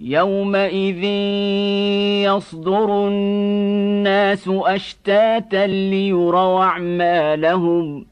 يومئذ يصدر الناس اشتاتا ليروا اعمالهم